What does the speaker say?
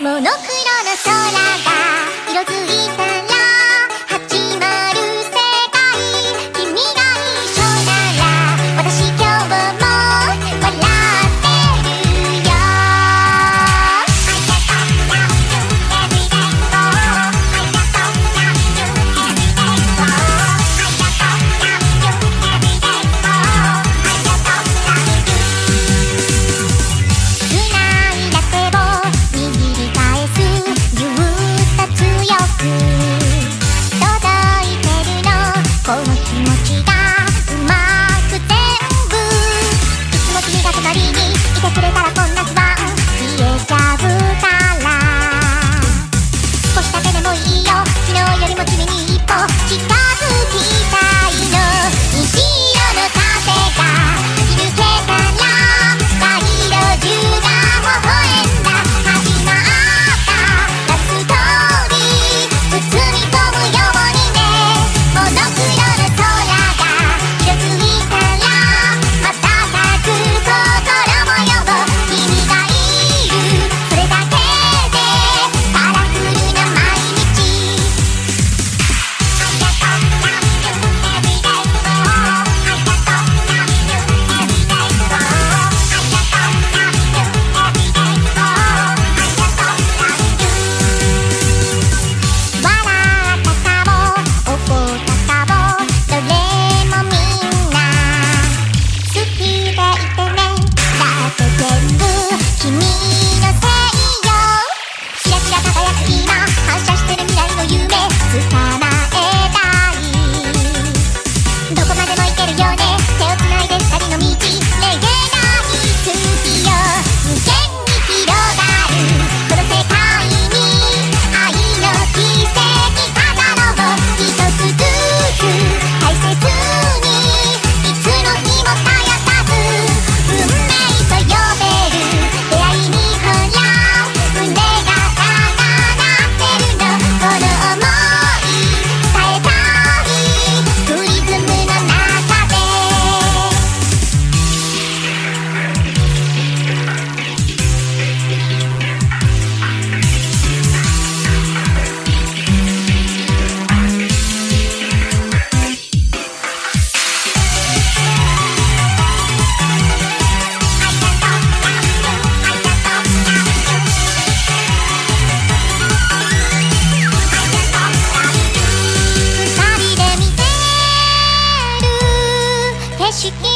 モノクロ ящики.